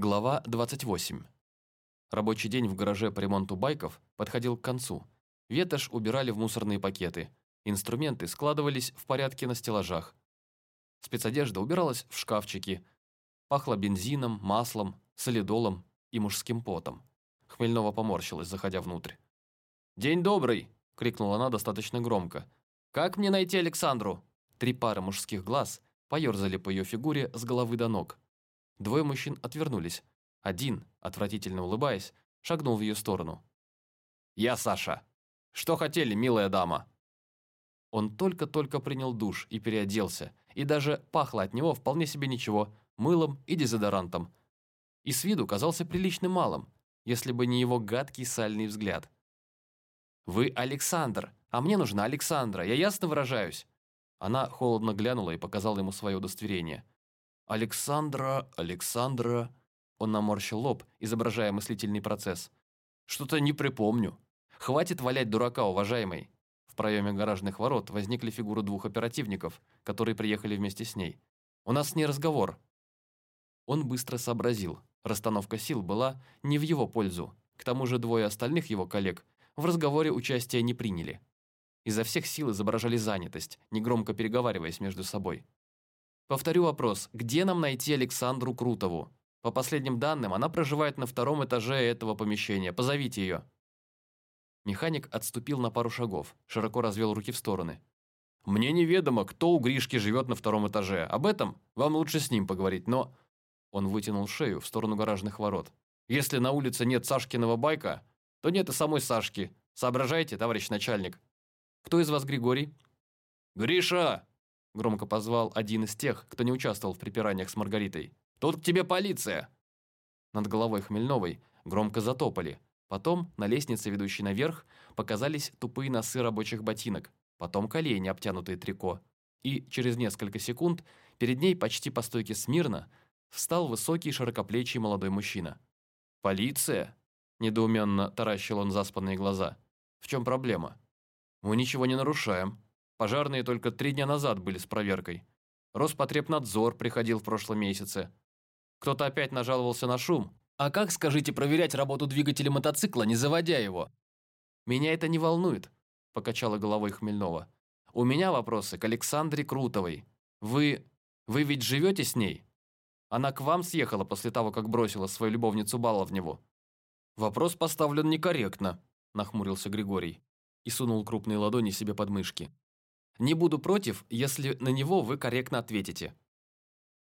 Глава 28. Рабочий день в гараже по ремонту байков подходил к концу. Ветошь убирали в мусорные пакеты. Инструменты складывались в порядке на стеллажах. Спецодежда убиралась в шкафчики. Пахло бензином, маслом, солидолом и мужским потом. Хмельнова поморщилась, заходя внутрь. «День добрый!» – крикнула она достаточно громко. «Как мне найти Александру?» Три пары мужских глаз поерзали по ее фигуре с головы до ног. Двое мужчин отвернулись. Один, отвратительно улыбаясь, шагнул в ее сторону. «Я Саша. Что хотели, милая дама?» Он только-только принял душ и переоделся, и даже пахло от него вполне себе ничего, мылом и дезодорантом. И с виду казался приличным малым, если бы не его гадкий сальный взгляд. «Вы Александр, а мне нужна Александра, я ясно выражаюсь?» Она холодно глянула и показала ему свое удостоверение – «Александра, Александра...» Он наморщил лоб, изображая мыслительный процесс. «Что-то не припомню. Хватит валять дурака, уважаемый!» В проеме гаражных ворот возникли фигуры двух оперативников, которые приехали вместе с ней. «У нас не разговор». Он быстро сообразил. Расстановка сил была не в его пользу. К тому же двое остальных его коллег в разговоре участия не приняли. Изо всех сил изображали занятость, негромко переговариваясь между собой. Повторю вопрос, где нам найти Александру Крутову? По последним данным, она проживает на втором этаже этого помещения. Позовите ее. Механик отступил на пару шагов, широко развел руки в стороны. «Мне неведомо, кто у Гришки живет на втором этаже. Об этом вам лучше с ним поговорить, но...» Он вытянул шею в сторону гаражных ворот. «Если на улице нет Сашкиного байка, то нет и самой Сашки. Соображайте, товарищ начальник». «Кто из вас Григорий?» «Гриша!» Громко позвал один из тех, кто не участвовал в припираниях с Маргаритой. «Тут к тебе полиция!» Над головой Хмельновой громко затопали. Потом на лестнице, ведущей наверх, показались тупые носы рабочих ботинок. Потом колени, обтянутые трико. И через несколько секунд перед ней почти по стойке смирно встал высокий широкоплечий молодой мужчина. «Полиция?» – недоуменно таращил он заспанные глаза. «В чем проблема?» «Мы ничего не нарушаем», Пожарные только три дня назад были с проверкой. Роспотребнадзор приходил в прошлом месяце. Кто-то опять нажаловался на шум. А как, скажите, проверять работу двигателя мотоцикла, не заводя его? Меня это не волнует, покачала головой Хмельнова. У меня вопросы к Александре Крутовой. Вы... вы ведь живете с ней? Она к вам съехала после того, как бросила свою любовницу Баловневу. Вопрос поставлен некорректно, нахмурился Григорий и сунул крупные ладони себе под мышки. Не буду против, если на него вы корректно ответите».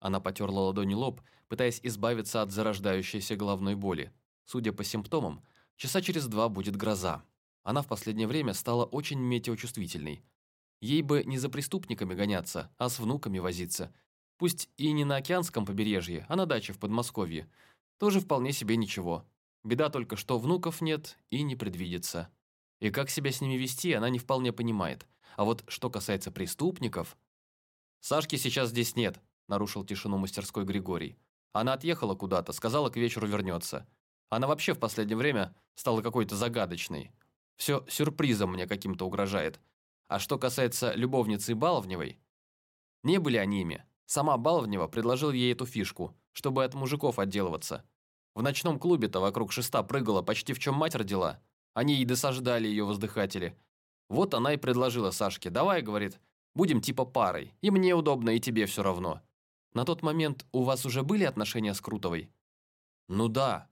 Она потерла ладони лоб, пытаясь избавиться от зарождающейся головной боли. Судя по симптомам, часа через два будет гроза. Она в последнее время стала очень метеочувствительной. Ей бы не за преступниками гоняться, а с внуками возиться. Пусть и не на океанском побережье, а на даче в Подмосковье. Тоже вполне себе ничего. Беда только, что внуков нет и не предвидится. И как себя с ними вести, она не вполне понимает – а вот что касается преступников... «Сашки сейчас здесь нет», – нарушил тишину мастерской Григорий. «Она отъехала куда-то, сказала, к вечеру вернется. Она вообще в последнее время стала какой-то загадочной. Все сюрпризом мне каким-то угрожает. А что касается любовницы Баловневой... Не были они ими. Сама Баловнева предложил ей эту фишку, чтобы от мужиков отделываться. В ночном клубе-то вокруг шеста прыгала почти в чем мать родила. Они и досаждали ее воздыхатели, вот она и предложила Сашке, давай, говорит, будем типа парой, и мне удобно, и тебе все равно. На тот момент у вас уже были отношения с Крутовой? Ну да.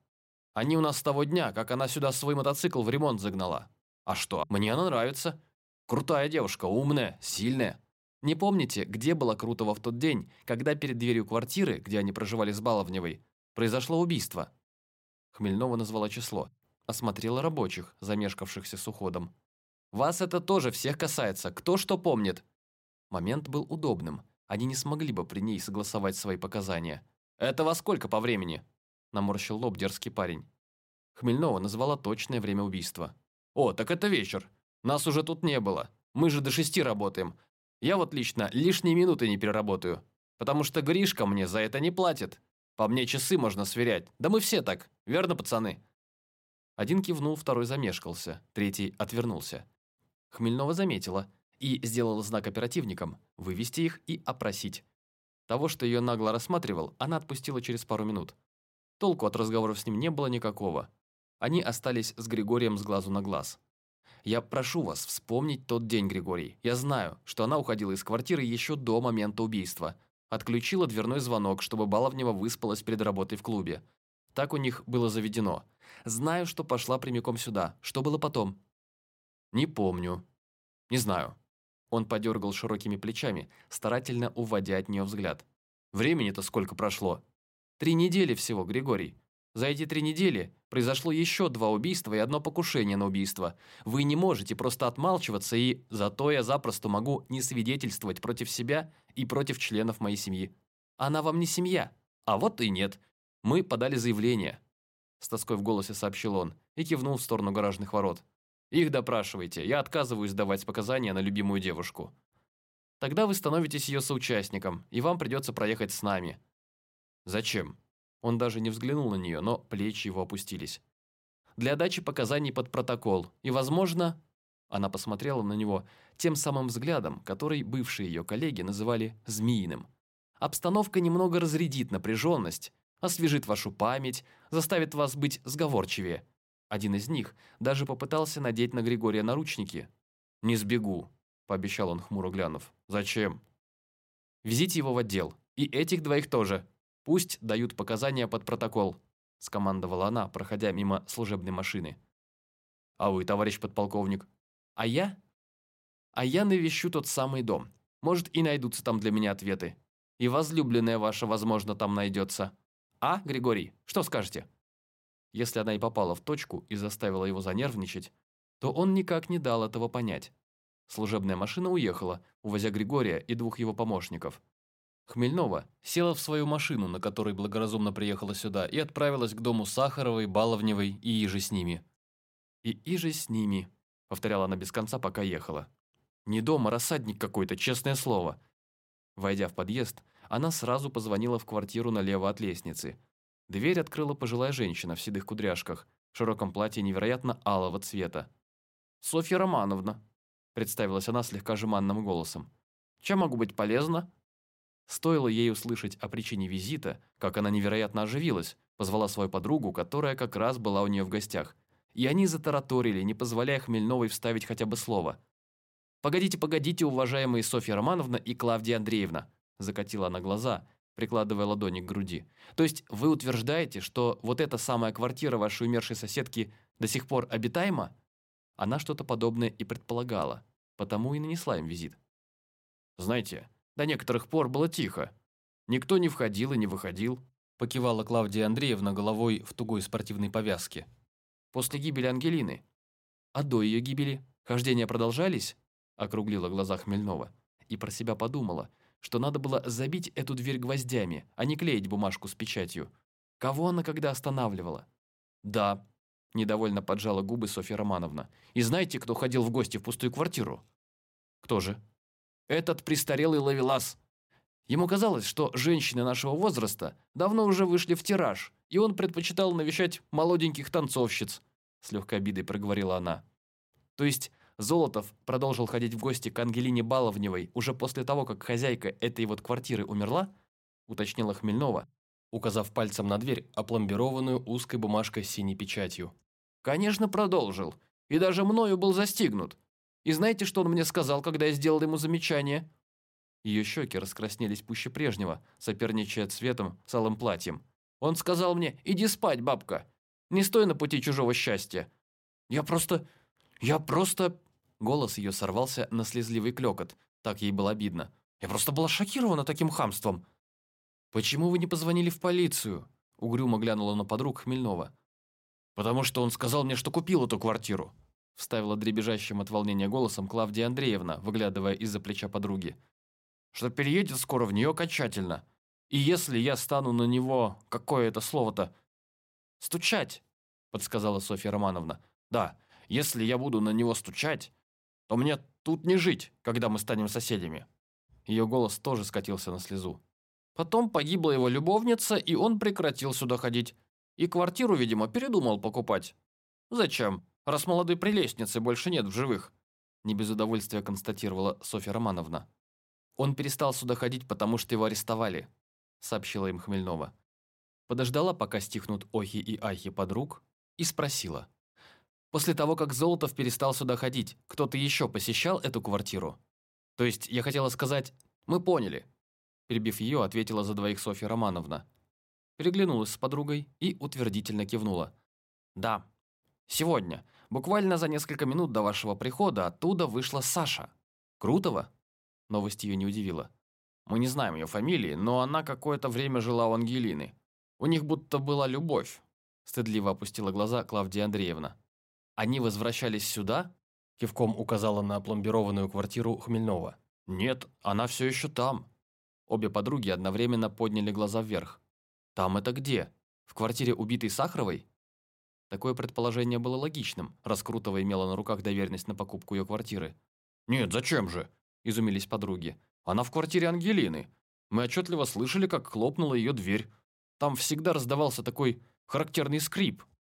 Они у нас с того дня, как она сюда свой мотоцикл в ремонт загнала. А что, мне она нравится. Крутая девушка, умная, сильная. Не помните, где была Крутова в тот день, когда перед дверью квартиры, где они проживали с Баловневой, произошло убийство? Хмельнова назвала число. Осмотрела рабочих, замешкавшихся с уходом. Вас это тоже всех касается, кто что помнит». Момент был удобным. Они не смогли бы при ней согласовать свои показания. «Это во сколько по времени?» Наморщил лоб дерзкий парень. Хмельнова назвала точное время убийства. «О, так это вечер. Нас уже тут не было. Мы же до шести работаем. Я вот лично лишние минуты не переработаю. Потому что Гришка мне за это не платит. По мне часы можно сверять. Да мы все так. Верно, пацаны?» Один кивнул, второй замешкался, третий отвернулся. Хмельнова заметила и сделала знак оперативникам вывести их и опросить. Того, что ее нагло рассматривал, она отпустила через пару минут. Толку от разговоров с ним не было никакого. Они остались с Григорием с глазу на глаз. «Я прошу вас вспомнить тот день, Григорий. Я знаю, что она уходила из квартиры еще до момента убийства. Отключила дверной звонок, чтобы Баловнева выспалась перед работой в клубе. Так у них было заведено. Знаю, что пошла прямиком сюда. Что было потом?» «Не помню. Не знаю». Он подергал широкими плечами, старательно уводя от нее взгляд. «Времени-то сколько прошло?» «Три недели всего, Григорий. За эти три недели произошло еще два убийства и одно покушение на убийство. Вы не можете просто отмалчиваться, и зато я запросто могу не свидетельствовать против себя и против членов моей семьи. Она вам не семья. А вот и нет. Мы подали заявление. С тоской в голосе сообщил он и кивнул в сторону гаражных ворот. Их допрашивайте, я отказываюсь давать показания на любимую девушку. Тогда вы становитесь ее соучастником, и вам придется проехать с нами. Зачем? Он даже не взглянул на нее, но плечи его опустились. «Для дачи показаний под протокол. И, возможно...» Она посмотрела на него тем самым взглядом, который бывшие ее коллеги называли «змеиным». «Обстановка немного разрядит напряженность, освежит вашу память, заставит вас быть сговорчивее». Один из них даже попытался надеть на Григория наручники. «Не сбегу», – пообещал он, хмуро глянув. «Зачем?» «Везите его в отдел. И этих двоих тоже», Пусть дают показания под протокол», – скомандовала она, проходя мимо служебной машины. «А вы, товарищ подполковник?» «А я?» «А я навещу тот самый дом. Может, и найдутся там для меня ответы. И возлюбленная ваша, возможно, там найдется. А, Григорий, что скажете?» Если она и попала в точку и заставила его занервничать, то он никак не дал этого понять. Служебная машина уехала, увозя Григория и двух его помощников. Хмельнова села в свою машину, на которой благоразумно приехала сюда, и отправилась к дому Сахаровой, Баловневой и Иже с ними. «И Иже с ними», — повторяла она без конца, пока ехала. «Не дом, а рассадник какой-то, честное слово». Войдя в подъезд, она сразу позвонила в квартиру налево от лестницы. Дверь открыла пожилая женщина в седых кудряшках, в широком платье невероятно алого цвета. «Софья Романовна», — представилась она слегка жеманным голосом. «Чем могу быть полезна?» Стоило ей услышать о причине визита, как она невероятно оживилась, позвала свою подругу, которая как раз была у нее в гостях. И они затараторили, не позволяя Хмельновой вставить хотя бы слово. «Погодите, погодите, уважаемые Софья Романовна и Клавдия Андреевна», закатила она глаза, прикладывая ладони к груди. «То есть вы утверждаете, что вот эта самая квартира вашей умершей соседки до сих пор обитаема?» Она что-то подобное и предполагала, потому и нанесла им визит. «Знаете, до некоторых пор было тихо. Никто не входил и не выходил. Покивала Клавдия Андреевна головой в тугой спортивной повязке. После гибели Ангелины. А до ее гибели хождения продолжались? Округлила глаза Хмельнова. И про себя подумала, что надо было забить эту дверь гвоздями, а не клеить бумажку с печатью. Кого она когда останавливала? Да, недовольно поджала губы Софья Романовна. И знаете, кто ходил в гости в пустую квартиру? Кто же? Этот престарелый ловелас. Ему казалось, что женщины нашего возраста давно уже вышли в тираж, и он предпочитал навещать молоденьких танцовщиц, с легкой обидой проговорила она. То есть Золотов продолжил ходить в гости к Ангелине Баловневой уже после того, как хозяйка этой вот квартиры умерла, уточнила Хмельнова, указав пальцем на дверь, опломбированную узкой бумажкой с синей печатью. «Конечно, продолжил. И даже мною был застигнут. И знаете, что он мне сказал, когда я сделал ему замечание?» Ее щеки раскраснелись пуще прежнего, соперничая цветом с алым платьем. Он сказал мне, иди спать, бабка. Не стой на пути чужого счастья. Я просто... Я просто... Голос ее сорвался на слезливый клекот. Так ей было обидно. Я просто была шокирована таким хамством. «Почему вы не позвонили в полицию?» Угрюмо глянула на подруг Хмельнова. «Потому что он сказал мне, что купил эту квартиру вставила дребезжащим от волнения голосом Клавдия Андреевна, выглядывая из-за плеча подруги. «Что переедет скоро в нее окончательно. И если я стану на него, какое это слово-то? Стучать!» – подсказала Софья Романовна. «Да, если я буду на него стучать, то мне тут не жить, когда мы станем соседями». Ее голос тоже скатился на слезу. Потом погибла его любовница, и он прекратил сюда ходить. И квартиру, видимо, передумал покупать. Зачем? раз молодой прелестницы больше нет в живых», не без удовольствия констатировала Софья Романовна. «Он перестал сюда ходить, потому что его арестовали», сообщила им Хмельнова. подождала, пока стихнут охи и ахи подруг, и спросила. «После того, как Золотов перестал сюда ходить, кто-то еще посещал эту квартиру? То есть, я хотела сказать, мы поняли». Перебив ее, ответила за двоих Софья Романовна. Переглянулась с подругой и утвердительно кивнула. «Да, сегодня, буквально за несколько минут до вашего прихода, оттуда вышла Саша. Крутого?» Новость ее не удивила. «Мы не знаем ее фамилии, но она какое-то время жила у Ангелины. У них будто была любовь», стыдливо опустила глаза Клавдия Андреевна. «Они возвращались сюда?» Кивком указала на пломбированную квартиру Хмельнова. «Нет, она все еще там». Обе подруги одновременно подняли глаза вверх. «Там это где? В квартире убитой Сахаровой?» Такое предположение было логичным, раз Крутова имела на руках доверенность на покупку ее квартиры. «Нет, зачем же?» – изумились подруги. «Она в квартире Ангелины. Мы отчетливо слышали, как хлопнула ее дверь. Там всегда раздавался такой характерный скрип,